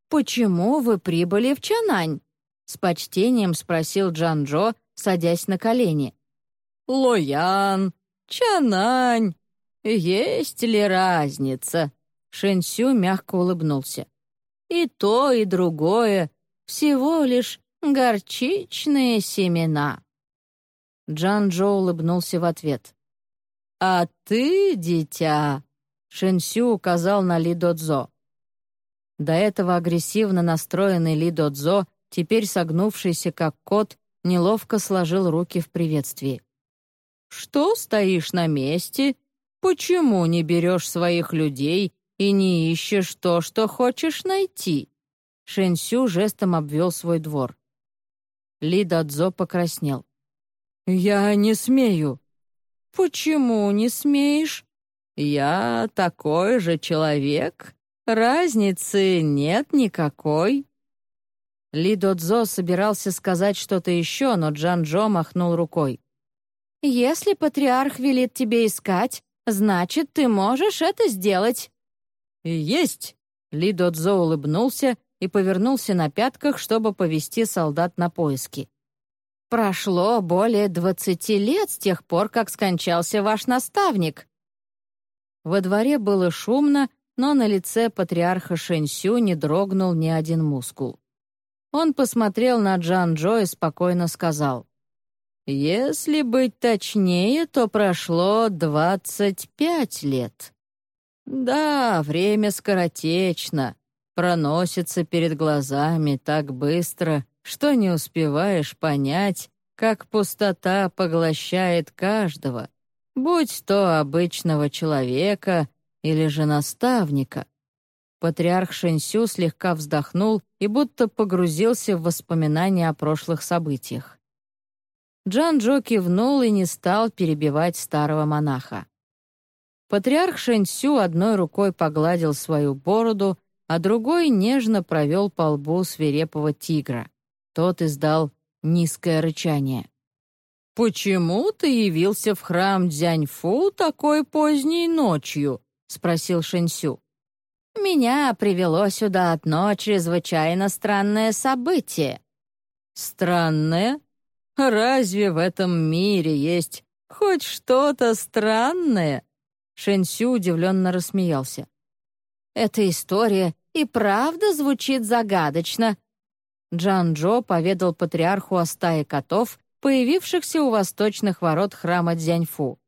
Почему вы прибыли в Чанань?» С почтением спросил Джан-Джо, садясь на колени. «Лоян, Чанань, есть ли разница?» Шэнсю мягко улыбнулся. «И то, и другое всего лишь горчичные семена». Джан-Джо улыбнулся в ответ. «А ты, дитя!» — Шэнсю указал на Ли Додзо. До этого агрессивно настроенный Ли Додзо, теперь согнувшийся как кот, неловко сложил руки в приветствии. «Что стоишь на месте? Почему не берешь своих людей и не ищешь то, что хочешь найти?» Шэнсю жестом обвел свой двор. Ли Дадзо покраснел. «Я не смею». «Почему не смеешь?» «Я такой же человек. Разницы нет никакой». Ли Додзо собирался сказать что-то еще, но Джан-Джо махнул рукой. «Если патриарх велит тебе искать, значит, ты можешь это сделать». «Есть!» — Ли Додзо улыбнулся и повернулся на пятках, чтобы повести солдат на поиски. Прошло более двадцати лет с тех пор, как скончался ваш наставник». Во дворе было шумно, но на лице патриарха Шэньсю не дрогнул ни один мускул. Он посмотрел на Джан Джо и спокойно сказал, «Если быть точнее, то прошло двадцать пять лет. Да, время скоротечно, проносится перед глазами так быстро, что не успеваешь понять, как пустота поглощает каждого, будь то обычного человека или же наставника. Патриарх Шэньсю слегка вздохнул и будто погрузился в воспоминания о прошлых событиях. Джан Джо кивнул и не стал перебивать старого монаха. Патриарх Шэньсю одной рукой погладил свою бороду, а другой нежно провел по лбу свирепого тигра. Тот издал низкое рычание. «Почему ты явился в храм Дзяньфу такой поздней ночью?» — спросил Шэньсю. «Меня привело сюда одно чрезвычайно странное событие». «Странное? Разве в этом мире есть хоть что-то странное?» Шэньсю удивленно рассмеялся. «Эта история и правда звучит загадочно», Джан-Джо поведал патриарху о стае котов, появившихся у восточных ворот храма Дзяньфу.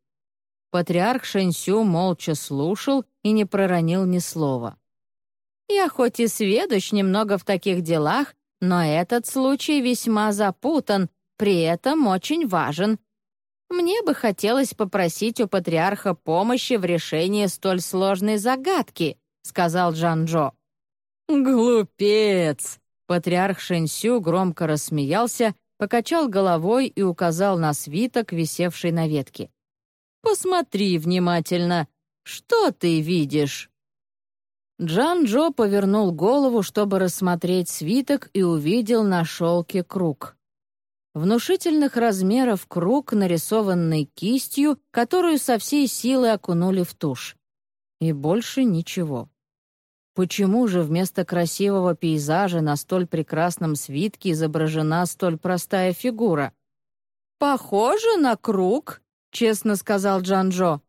Патриарх Шэньсю молча слушал и не проронил ни слова. «Я хоть и сведущ немного в таких делах, но этот случай весьма запутан, при этом очень важен. Мне бы хотелось попросить у патриарха помощи в решении столь сложной загадки», — сказал Джан-Джо. «Глупец!» Патриарх Шэньсю громко рассмеялся, покачал головой и указал на свиток, висевший на ветке. «Посмотри внимательно. Что ты видишь?» Джан-Джо повернул голову, чтобы рассмотреть свиток, и увидел на шелке круг. Внушительных размеров круг, нарисованный кистью, которую со всей силы окунули в тушь. И больше ничего. Почему же вместо красивого пейзажа на столь прекрасном свитке изображена столь простая фигура? «Похоже на круг», — честно сказал Джанжо.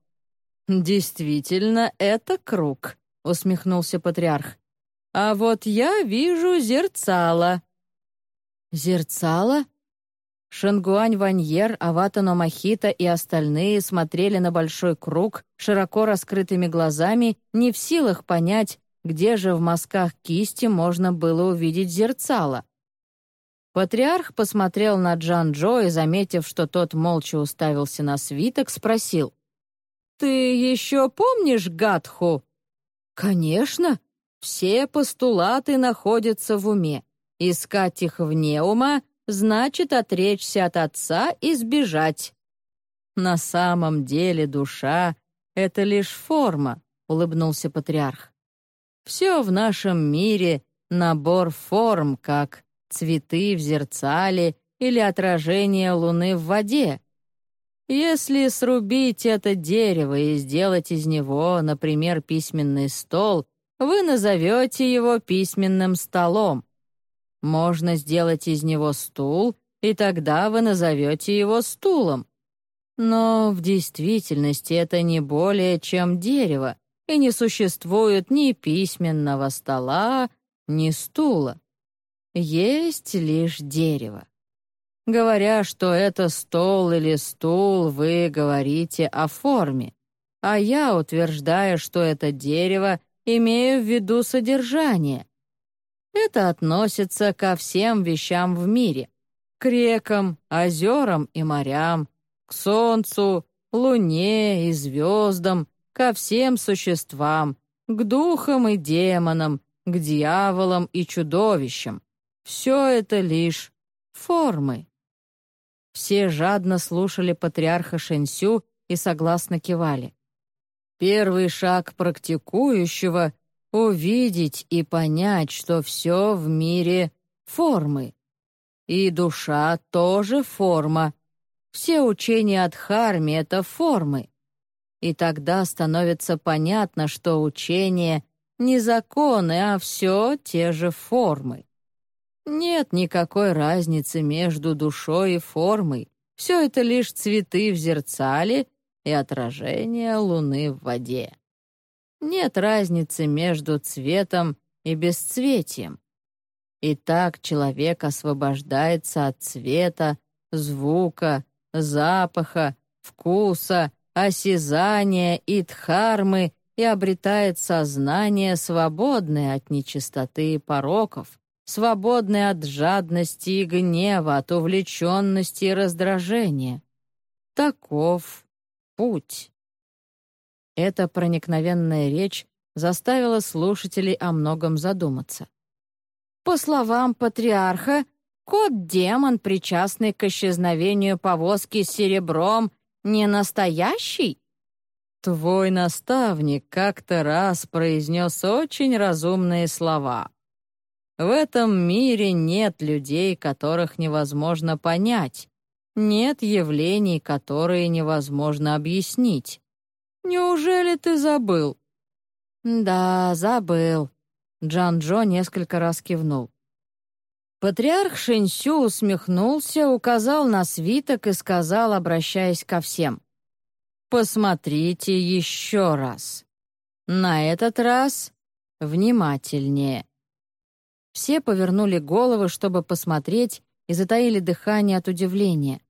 «Действительно, это круг», — усмехнулся патриарх. «А вот я вижу зерцало». «Зерцало?» Шангуань Ваньер, Аватано Махита и остальные смотрели на большой круг широко раскрытыми глазами, не в силах понять, где же в мазках кисти можно было увидеть зерцало. Патриарх посмотрел на Джан-Джо и, заметив, что тот молча уставился на свиток, спросил. «Ты еще помнишь Гатху?» «Конечно. Все постулаты находятся в уме. Искать их вне ума значит отречься от Отца и сбежать. На самом деле душа — это лишь форма, — улыбнулся патриарх. Все в нашем мире — набор форм, как цветы в зерцале или отражение луны в воде. Если срубить это дерево и сделать из него, например, письменный стол, вы назовете его письменным столом. Можно сделать из него стул, и тогда вы назовете его стулом. Но в действительности это не более чем дерево, и не существует ни письменного стола, ни стула. Есть лишь дерево. Говоря, что это стол или стул, вы говорите о форме, а я, утверждаю, что это дерево, имею в виду содержание. Это относится ко всем вещам в мире, к рекам, озерам и морям, к солнцу, луне и звездам, ко всем существам, к духам и демонам, к дьяволам и чудовищам. Все это лишь формы. Все жадно слушали патриарха Шэньсю и согласно кивали. Первый шаг практикующего — увидеть и понять, что все в мире — формы. И душа тоже форма. Все учения от Харми — это формы. И тогда становится понятно, что учение — не законы, а все те же формы. Нет никакой разницы между душой и формой. Все это лишь цветы в зерцале и отражение луны в воде. Нет разницы между цветом и бесцветием. И так человек освобождается от цвета, звука, запаха, вкуса, осязания и дхармы и обретает сознание, свободное от нечистоты и пороков, свободный от жадности и гнева, от увлеченности и раздражения. Таков путь. Эта проникновенная речь заставила слушателей о многом задуматься. По словам патриарха, кот-демон, причастный к исчезновению повозки с серебром, не настоящий? Твой наставник как-то раз произнес очень разумные слова. В этом мире нет людей, которых невозможно понять. Нет явлений, которые невозможно объяснить. Неужели ты забыл? Да, забыл. Джан Джо несколько раз кивнул. Патриарх Шэньсю усмехнулся, указал на свиток и сказал, обращаясь ко всем. «Посмотрите еще раз. На этот раз внимательнее». Все повернули головы, чтобы посмотреть, и затаили дыхание от удивления.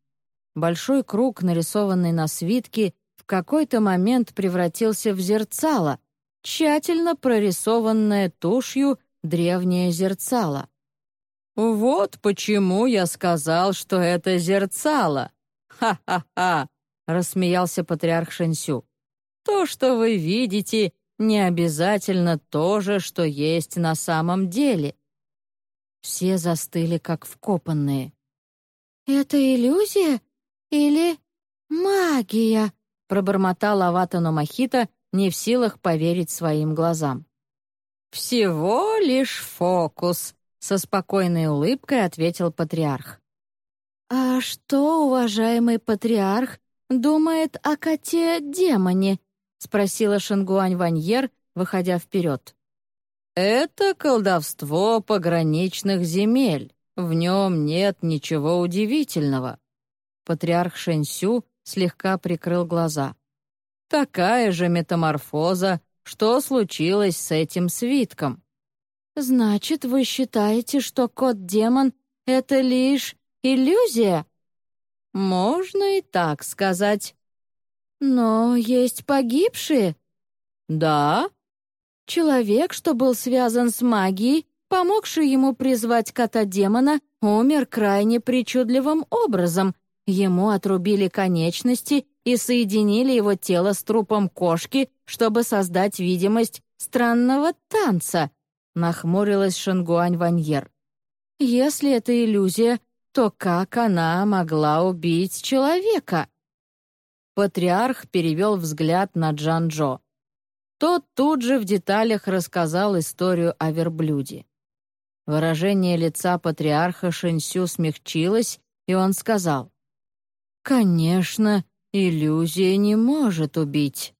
Большой круг, нарисованный на свитке, в какой-то момент превратился в зерцало, тщательно прорисованное тушью древнее зерцало. «Вот почему я сказал, что это зерцало! Ха-ха-ха!» — рассмеялся патриарх Шэньсю. «То, что вы видите, не обязательно то же, что есть на самом деле. Все застыли, как вкопанные. «Это иллюзия или магия?» — пробормотал Аватану Махита, не в силах поверить своим глазам. «Всего лишь фокус», — со спокойной улыбкой ответил патриарх. «А что, уважаемый патриарх, думает о коте-демоне?» — спросила Шангуань Ваньер, выходя вперед. «Это колдовство пограничных земель. В нем нет ничего удивительного». Патриарх Шэньсю слегка прикрыл глаза. «Такая же метаморфоза, что случилось с этим свитком». «Значит, вы считаете, что кот-демон — это лишь иллюзия?» «Можно и так сказать». «Но есть погибшие». «Да, Человек, что был связан с магией, помогший ему призвать кота-демона, умер крайне причудливым образом. Ему отрубили конечности и соединили его тело с трупом кошки, чтобы создать видимость странного танца, — нахмурилась Шангуань Ваньер. «Если это иллюзия, то как она могла убить человека?» Патриарх перевел взгляд на Джан-Джо. Тот тут же в деталях рассказал историю о верблюде. Выражение лица патриарха Шэньсю смягчилось, и он сказал, «Конечно, иллюзия не может убить».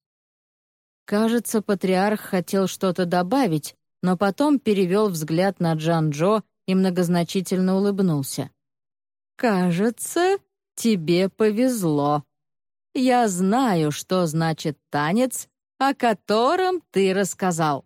Кажется, патриарх хотел что-то добавить, но потом перевел взгляд на Джан-Джо и многозначительно улыбнулся. «Кажется, тебе повезло. Я знаю, что значит танец, о котором ты рассказал».